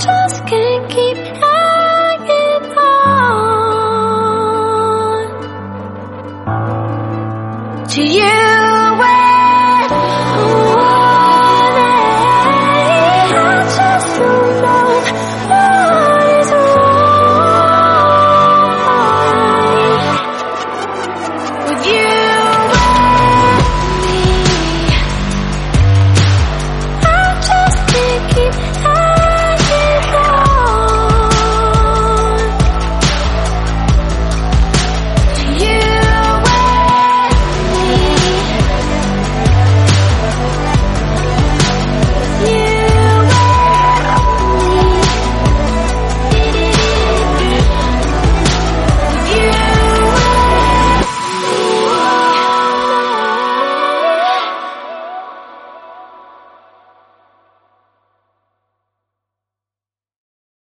just can't keep hanging on to you.